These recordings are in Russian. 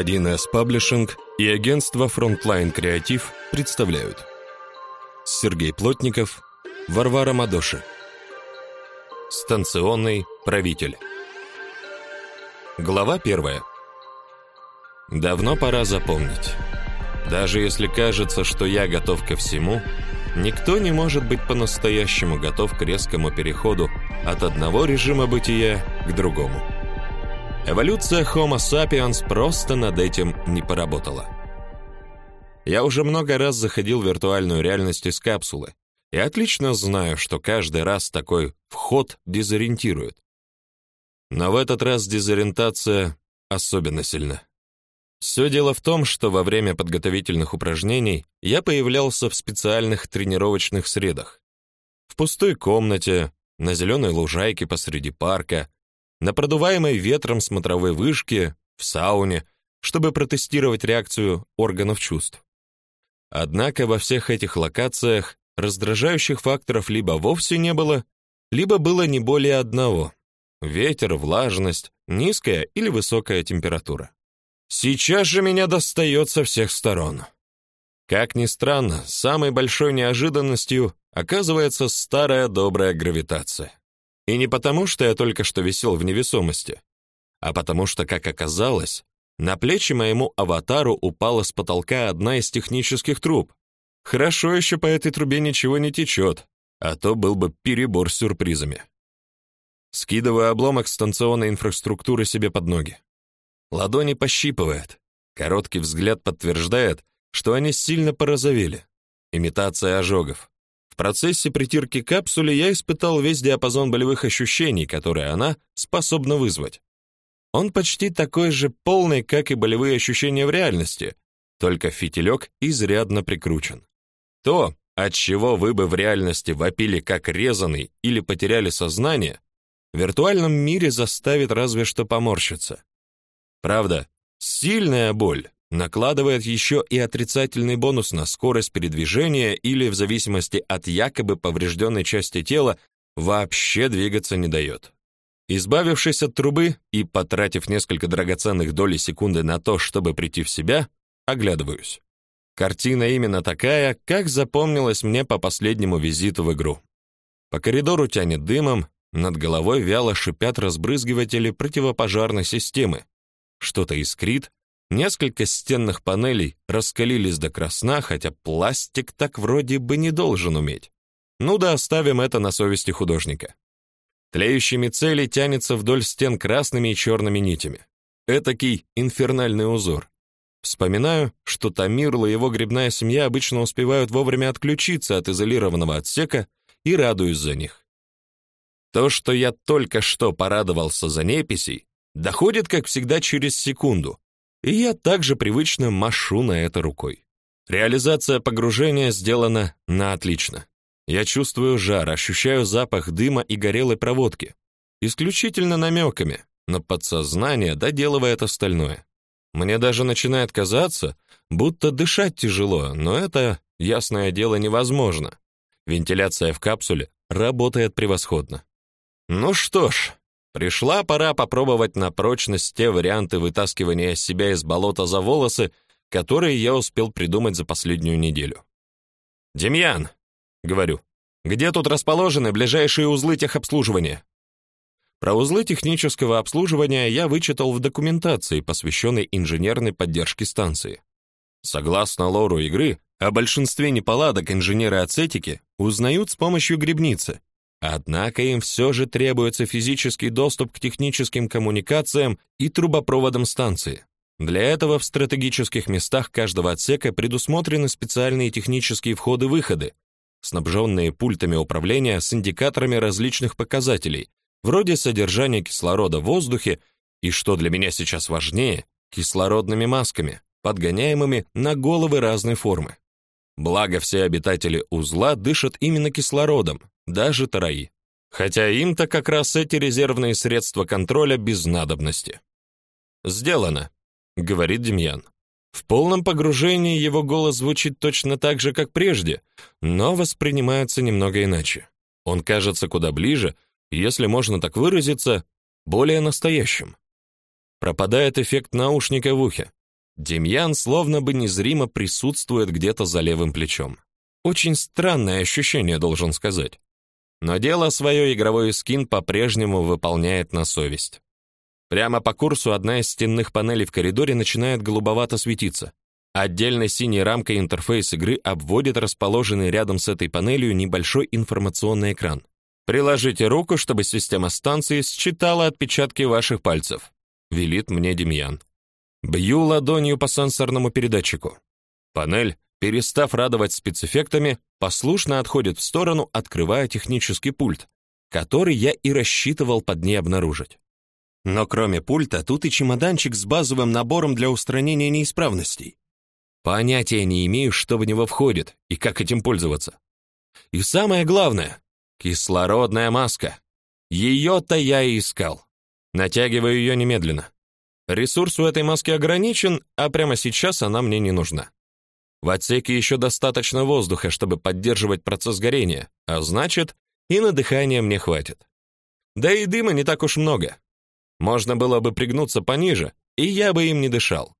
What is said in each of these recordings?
1С Паблишинг и агентство Frontline Креатив представляют Сергей Плотников, Варвара Мадоши Станционный правитель Глава первая Давно пора запомнить. Даже если кажется, что я готов ко всему, никто не может быть по-настоящему готов к резкому переходу от одного режима бытия к другому. Эволюция Homo sapiens просто над этим не поработала. Я уже много раз заходил в виртуальную реальность из капсулы и отлично знаю, что каждый раз такой вход дезориентирует. Но в этот раз дезориентация особенно сильна. Все дело в том, что во время подготовительных упражнений я появлялся в специальных тренировочных средах. В пустой комнате, на зеленой лужайке посреди парка, на продуваемой ветром смотровой вышке, в сауне, чтобы протестировать реакцию органов чувств. Однако во всех этих локациях раздражающих факторов либо вовсе не было, либо было не более одного: ветер, влажность, низкая или высокая температура. Сейчас же меня достает со всех сторон. Как ни странно, самой большой неожиданностью оказывается старая добрая гравитация. И не потому, что я только что висел в невесомости, а потому что, как оказалось, на плечи моему аватару упала с потолка одна из технических труб. Хорошо еще по этой трубе ничего не течет, а то был бы перебор с сюрпризами. Скидываю обломок станционной инфраструктуры себе под ноги. Ладони пощипывает. Короткий взгляд подтверждает, что они сильно порозовели. Имитация ожогов. В процессе притирки капсулы я испытал весь диапазон болевых ощущений, которые она способна вызвать. Он почти такой же полный, как и болевые ощущения в реальности, только фитилек изрядно прикручен. То, от чего вы бы в реальности вопили как резаный или потеряли сознание, в виртуальном мире заставит разве что поморщиться. Правда, сильная боль накладывает еще и отрицательный бонус на скорость передвижения или, в зависимости от якобы поврежденной части тела, вообще двигаться не дает. Избавившись от трубы и потратив несколько драгоценных долей секунды на то, чтобы прийти в себя, оглядываюсь. Картина именно такая, как запомнилась мне по последнему визиту в игру. По коридору тянет дымом, над головой вяло шипят разбрызгиватели противопожарной системы. Что-то искрит, Несколько стенных панелей раскалились до красна, хотя пластик так вроде бы не должен уметь. Ну да оставим это на совести художника. Тлеющими цели тянется вдоль стен красными и черными нитями. Этакий инфернальный узор. Вспоминаю, что Тамирла и его грибная семья обычно успевают вовремя отключиться от изолированного отсека и радуюсь за них. То, что я только что порадовался за неписей, доходит, как всегда, через секунду, и я также привычно машу на это рукой. Реализация погружения сделана на отлично. Я чувствую жар, ощущаю запах дыма и горелой проводки. Исключительно намеками, но подсознание доделывает остальное. Мне даже начинает казаться, будто дышать тяжело, но это, ясное дело, невозможно. Вентиляция в капсуле работает превосходно. Ну что ж, Пришла пора попробовать на прочность те варианты вытаскивания себя из болота за волосы, которые я успел придумать за последнюю неделю. «Демьян», — говорю, — «где тут расположены ближайшие узлы техобслуживания?» Про узлы технического обслуживания я вычитал в документации, посвященной инженерной поддержке станции. Согласно лору игры, о большинстве неполадок инженеры ацетики узнают с помощью грибницы, Однако им все же требуется физический доступ к техническим коммуникациям и трубопроводам станции. Для этого в стратегических местах каждого отсека предусмотрены специальные технические входы-выходы, снабженные пультами управления с индикаторами различных показателей, вроде содержания кислорода в воздухе и, что для меня сейчас важнее, кислородными масками, подгоняемыми на головы разной формы. Благо все обитатели узла дышат именно кислородом, даже тараи. Хотя им-то как раз эти резервные средства контроля без надобности. «Сделано», — говорит Демьян. В полном погружении его голос звучит точно так же, как прежде, но воспринимается немного иначе. Он кажется куда ближе, если можно так выразиться, более настоящим. Пропадает эффект наушника в ухе. Демьян словно бы незримо присутствует где-то за левым плечом. Очень странное ощущение, должен сказать. Но дело свое игровой скин по-прежнему выполняет на совесть. Прямо по курсу одна из стенных панелей в коридоре начинает голубовато светиться. Отдельной синей рамкой интерфейс игры обводит расположенный рядом с этой панелью небольшой информационный экран. Приложите руку, чтобы система станции считала отпечатки ваших пальцев, велит мне Демьян. Бью ладонью по сенсорному передатчику. Панель, перестав радовать спецэффектами, послушно отходит в сторону, открывая технический пульт, который я и рассчитывал под ней обнаружить. Но кроме пульта, тут и чемоданчик с базовым набором для устранения неисправностей. Понятия не имею, что в него входит и как этим пользоваться. И самое главное, Кислородная маска. Ее-то я и искал. Натягиваю ее немедленно. Ресурс у этой маски ограничен, а прямо сейчас она мне не нужна. В отсеке еще достаточно воздуха, чтобы поддерживать процесс горения, а значит, и на дыхание мне хватит. Да и дыма не так уж много. Можно было бы пригнуться пониже, и я бы им не дышал.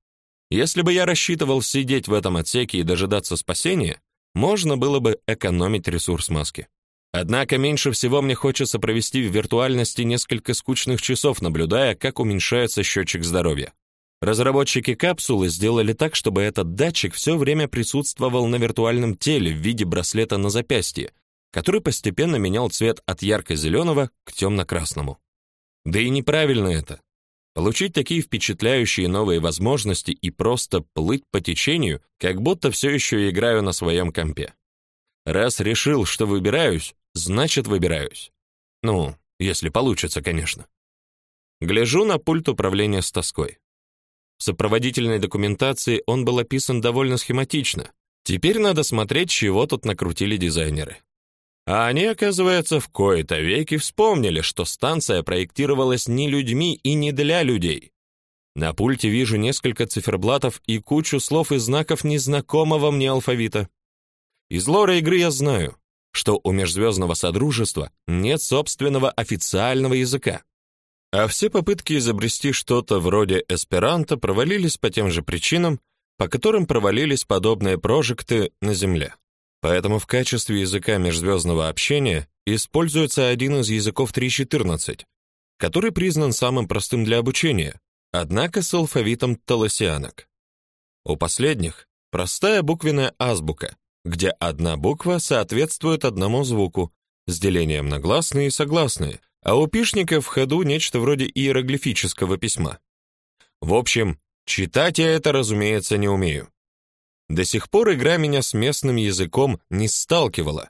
Если бы я рассчитывал сидеть в этом отсеке и дожидаться спасения, можно было бы экономить ресурс маски. Однако меньше всего мне хочется провести в виртуальности несколько скучных часов, наблюдая, как уменьшается счетчик здоровья. Разработчики капсулы сделали так, чтобы этот датчик все время присутствовал на виртуальном теле в виде браслета на запястье, который постепенно менял цвет от ярко-зеленого к темно-красному. Да и неправильно это. Получить такие впечатляющие новые возможности и просто плыть по течению, как будто все еще играю на своем компе. Раз решил, что выбираюсь, значит, выбираюсь. Ну, если получится, конечно. Гляжу на пульт управления с тоской. Сопроводительной документации он был описан довольно схематично. Теперь надо смотреть, чего тут накрутили дизайнеры. А они, оказывается, в кои-то веки вспомнили, что станция проектировалась не людьми и не для людей. На пульте вижу несколько циферблатов и кучу слов и знаков незнакомого мне алфавита. Из лора игры я знаю, что у межзвездного содружества нет собственного официального языка. А все попытки изобрести что-то вроде эсперанто провалились по тем же причинам, по которым провалились подобные прожекты на Земле. Поэтому в качестве языка межзвездного общения используется один из языков 3.14, который признан самым простым для обучения, однако с алфавитом толосианок. У последних простая буквенная азбука, где одна буква соответствует одному звуку, с делением на гласные и согласные, а у пишника в ходу нечто вроде иероглифического письма. В общем, читать я это, разумеется, не умею. До сих пор игра меня с местным языком не сталкивала.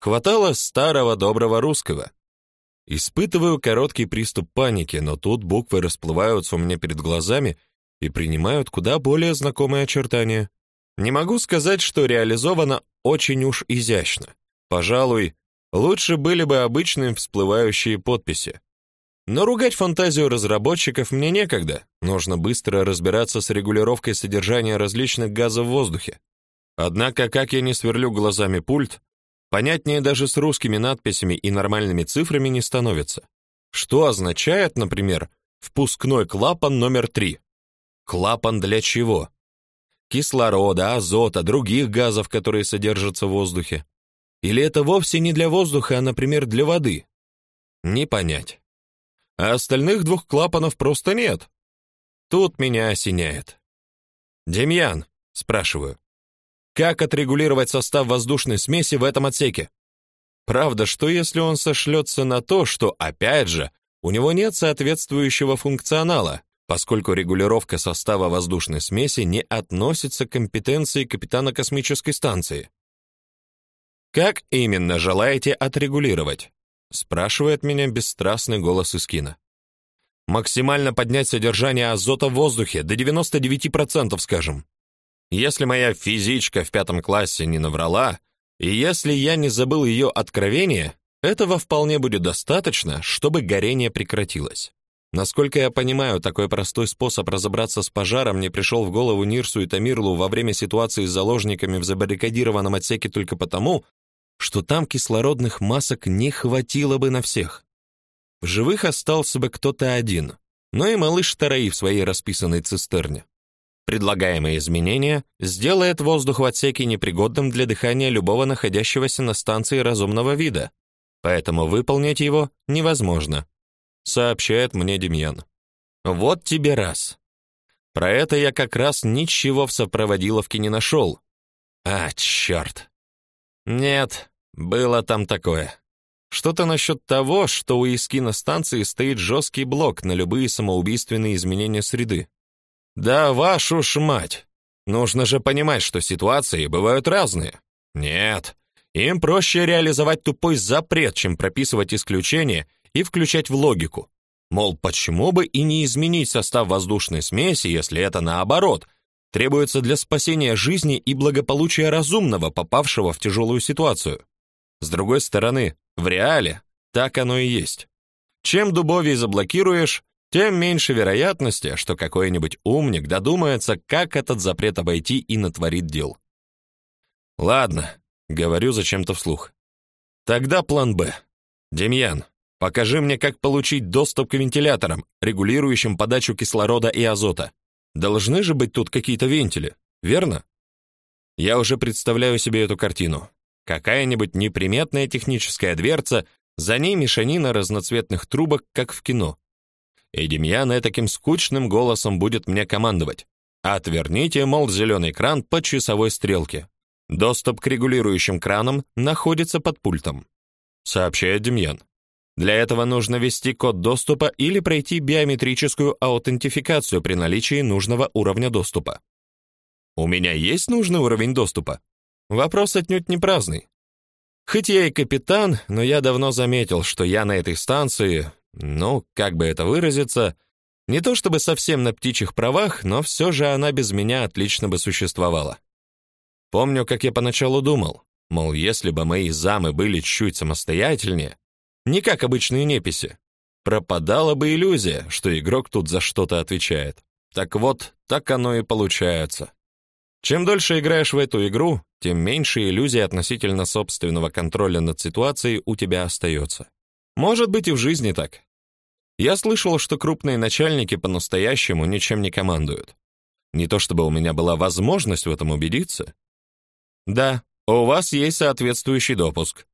Хватало старого доброго русского. Испытываю короткий приступ паники, но тут буквы расплываются у меня перед глазами и принимают куда более знакомые очертания. Не могу сказать, что реализовано очень уж изящно. Пожалуй, лучше были бы обычные всплывающие подписи. Но ругать фантазию разработчиков мне некогда. Нужно быстро разбираться с регулировкой содержания различных газов в воздухе. Однако, как я не сверлю глазами пульт, понятнее даже с русскими надписями и нормальными цифрами не становится. Что означает, например, впускной клапан номер 3? Клапан для чего? кислорода, азота, других газов, которые содержатся в воздухе? Или это вовсе не для воздуха, а, например, для воды? Не понять. А остальных двух клапанов просто нет. Тут меня осеняет. «Демьян», — спрашиваю, — «как отрегулировать состав воздушной смеси в этом отсеке?» Правда, что если он сошлется на то, что, опять же, у него нет соответствующего функционала, поскольку регулировка состава воздушной смеси не относится к компетенции капитана космической станции. Как именно желаете отрегулировать? спрашивает меня бесстрастный голос из кино. Максимально поднять содержание азота в воздухе до 99%, скажем. Если моя физичка в пятом классе не наврала, и если я не забыл ее откровение, этого вполне будет достаточно, чтобы горение прекратилось. Насколько я понимаю, такой простой способ разобраться с пожаром не пришел в голову Нирсу и Тамирлу во время ситуации с заложниками в забаррикадированном отсеке только потому, что там кислородных масок не хватило бы на всех. В живых остался бы кто-то один, но и малыш Тараи в своей расписанной цистерне. Предлагаемое изменение сделает воздух в отсеке непригодным для дыхания любого находящегося на станции разумного вида, поэтому выполнить его невозможно, сообщает мне Демьян. Вот тебе раз. Про это я как раз ничего в сопроводиловке не нашел. А, черт. Нет, было там такое. Что-то насчет того, что у Искина станции стоит жесткий блок на любые самоубийственные изменения среды. Да вашу ж мать! Нужно же понимать, что ситуации бывают разные. Нет, им проще реализовать тупой запрет, чем прописывать исключения и включать в логику. Мол, почему бы и не изменить состав воздушной смеси, если это наоборот, требуется для спасения жизни и благополучия разумного, попавшего в тяжелую ситуацию. С другой стороны, в реале так оно и есть. Чем дубовий заблокируешь, тем меньше вероятности, что какой-нибудь умник додумается, как этот запрет обойти и натворит дел. Ладно, говорю зачем-то вслух. Тогда план Б. Демьян, покажи мне, как получить доступ к вентиляторам, регулирующим подачу кислорода и азота. Должны же быть тут какие-то вентили, верно? Я уже представляю себе эту картину. Какая-нибудь неприметная техническая дверца, за ней мешанина разноцветных трубок, как в кино. И Демьян таким скучным голосом будет мне командовать. Отверните, мол, зеленый кран по часовой стрелке. Доступ к регулирующим кранам находится под пультом, сообщает Демьян. Для этого нужно ввести код доступа или пройти биометрическую аутентификацию при наличии нужного уровня доступа. У меня есть нужный уровень доступа? Вопрос отнюдь не праздный. Хоть я и капитан, но я давно заметил, что я на этой станции ну, как бы это выразиться, не то чтобы совсем на птичьих правах, но все же она без меня отлично бы существовала. Помню, как я поначалу думал, мол, если бы мои замы были чуть самостоятельнее, не как обычные неписи, пропадала бы иллюзия, что игрок тут за что-то отвечает. Так вот, так оно и получается. Чем дольше играешь в эту игру, тем меньше иллюзий относительно собственного контроля над ситуацией у тебя остается. Может быть и в жизни так. Я слышал, что крупные начальники по-настоящему ничем не командуют. Не то чтобы у меня была возможность в этом убедиться. Да, у вас есть соответствующий допуск.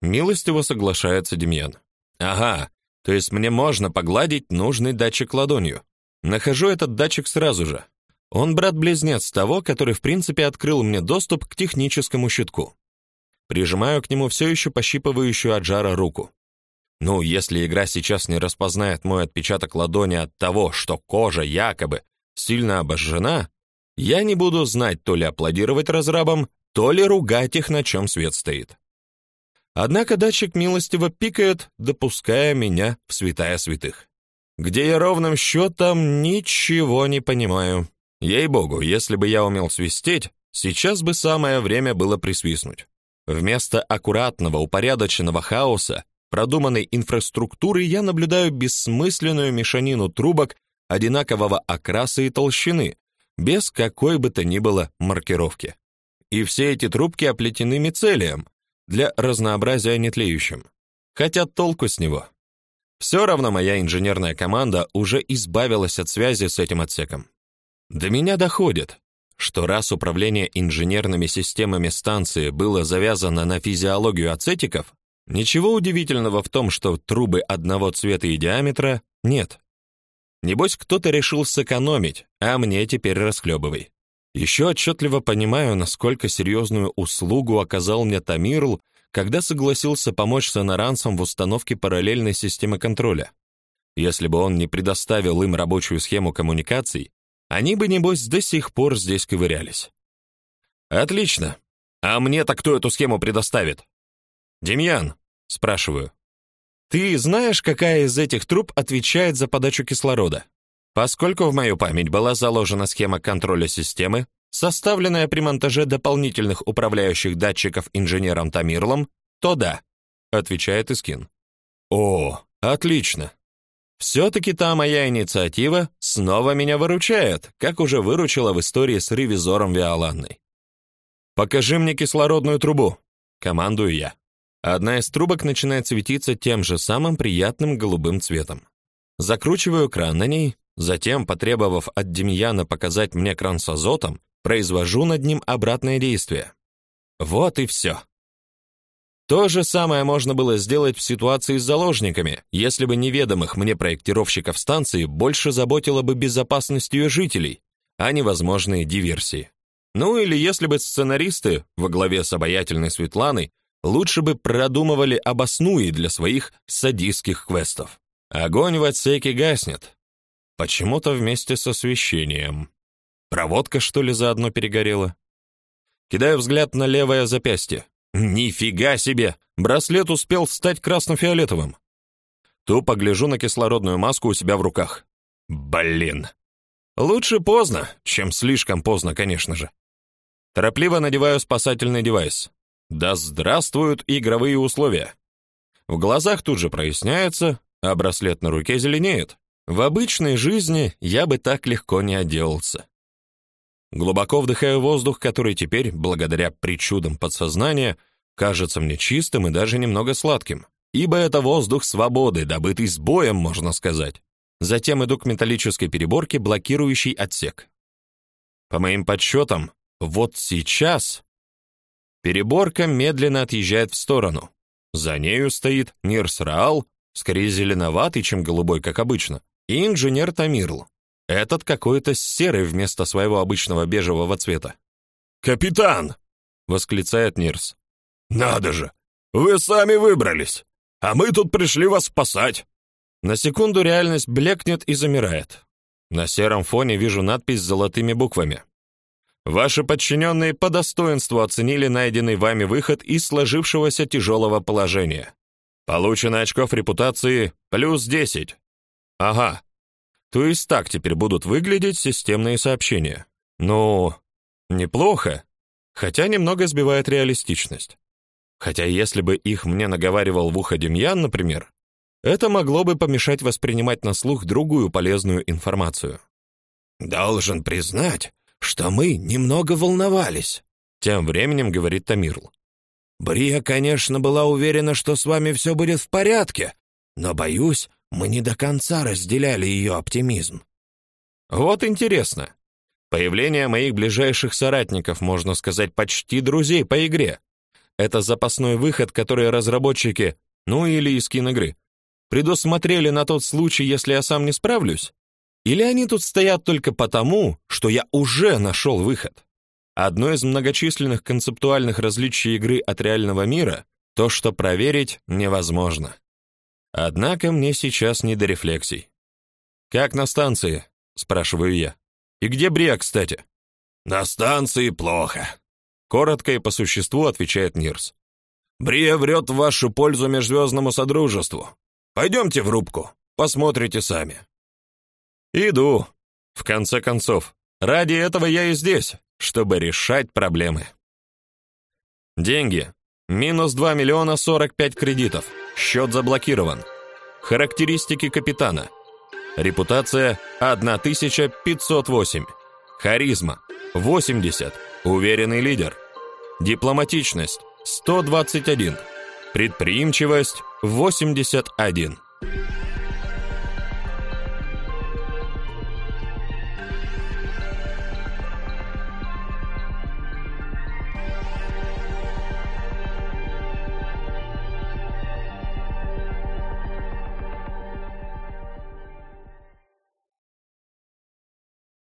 Милостиво соглашается Демьян. Ага, то есть мне можно погладить нужный датчик ладонью. Нахожу этот датчик сразу же. Он брат-близнец того, который в принципе открыл мне доступ к техническому щитку. Прижимаю к нему все еще пощипывающую от жара руку. Ну, если игра сейчас не распознает мой отпечаток ладони от того, что кожа якобы сильно обожжена, я не буду знать то ли аплодировать разрабам, то ли ругать их, на чем свет стоит. Однако датчик милостиво пикает, допуская меня в святая святых, где я ровным счетом ничего не понимаю. Ей-богу, если бы я умел свистеть, сейчас бы самое время было присвистнуть. Вместо аккуратного, упорядоченного хаоса продуманной инфраструктуры я наблюдаю бессмысленную мешанину трубок одинакового окраса и толщины, без какой бы то ни было маркировки. И все эти трубки оплетены мицелием, для разнообразия нетлеющим. Хотя толку с него. Все равно моя инженерная команда уже избавилась от связи с этим отсеком. До меня доходит, что раз управление инженерными системами станции было завязано на физиологию ацетиков, Ничего удивительного в том, что трубы одного цвета и диаметра нет. Небось, кто-то решил сэкономить, а мне теперь расхлебывай. Еще отчетливо понимаю, насколько серьезную услугу оказал мне Тамирл, когда согласился помочь сонаранцам в установке параллельной системы контроля. Если бы он не предоставил им рабочую схему коммуникаций, они бы, небось, до сих пор здесь ковырялись. Отлично. А мне-то кто эту схему предоставит? Демьян, Спрашиваю. Ты знаешь, какая из этих труб отвечает за подачу кислорода? Поскольку в мою память была заложена схема контроля системы, составленная при монтаже дополнительных управляющих датчиков инженером Тамирлом, то да, отвечает Искин. О, отлично. Все-таки та моя инициатива снова меня выручает, как уже выручила в истории с ревизором Виоланной. Покажи мне кислородную трубу, командую я. Одна из трубок начинает светиться тем же самым приятным голубым цветом. Закручиваю кран на ней, Затем, потребовав от Демьяна показать мне кран с азотом, произвожу над ним обратное действие. Вот и все. То же самое можно было сделать в ситуации с заложниками, если бы неведомых мне проектировщиков станции больше заботила бы безопасность ее жителей, а не возможные диверсии. Ну или если бы сценаристы во главе с обаятельной Светланой лучше бы продумывали обоснуи для своих садистских квестов. Огонь в отсеке гаснет. Почему-то вместе с освещением. Проводка, что ли, заодно перегорела? Кидаю взгляд на левое запястье. Нифига себе! Браслет успел стать красно-фиолетовым. Тупо гляжу на кислородную маску у себя в руках. Блин. Лучше поздно, чем слишком поздно, конечно же. Торопливо надеваю спасательный девайс. Да здравствуют игровые условия. В глазах тут же проясняется, а браслет на руке зеленеет. В обычной жизни я бы так легко не отделался. Глубоко вдыхаю воздух, который теперь, благодаря причудам подсознания, кажется мне чистым и даже немного сладким, ибо это воздух свободы, добытый с боем, можно сказать. Затем иду к металлической переборке, блокирующей отсек. По моим подсчетам, вот сейчас переборка медленно отъезжает в сторону. За нею стоит Нирс Раал, скорее зеленоватый, чем голубой, как обычно, и инженер Тамирл, этот какой-то серый вместо своего обычного бежевого цвета. «Капитан!» — восклицает Нирс. «Надо же! Вы сами выбрались, а мы тут пришли вас спасать!» На секунду реальность блекнет и замирает. На сером фоне вижу надпись с золотыми буквами. Ваши подчиненные по достоинству оценили найденный вами выход из сложившегося тяжелого положения. Получено очков репутации плюс 10. Ага, то есть так теперь будут выглядеть системные сообщения. Ну, неплохо, хотя немного сбивает реалистичность. Хотя если бы их мне наговаривал в ухо Демьян, например, это могло бы помешать воспринимать на слух другую полезную информацию. Должен признать, что мы немного волновались, тем временем говорит Тамирл. Брия, конечно, была уверена, что с вами все будет в порядке, но боюсь, мы не до конца разделяли ее оптимизм. Вот интересно. Появление моих ближайших соратников, можно сказать, почти друзей по игре. Это запасной выход, который разработчики, ну или из киноигры, предусмотрели на тот случай, если я сам не справлюсь? Или они тут стоят только потому, что я уже нашел выход? Одно из многочисленных концептуальных различий игры от реального мира то, что проверить невозможно. Однако мне сейчас не до рефлексий. Как на станции? спрашиваю я. И где Брия, кстати? На станции плохо, коротко и по существу отвечает Нирс. Брия врет в вашу пользу межзвездному содружеству. Пойдемте в рубку, посмотрите сами. Иду. В конце концов, ради этого я и здесь, чтобы решать проблемы. Деньги. Минус 2 миллиона 45 кредитов. Счет заблокирован. Характеристики капитана. Репутация 1508. Харизма 80. Уверенный лидер. Дипломатичность 121. Предприимчивость 81.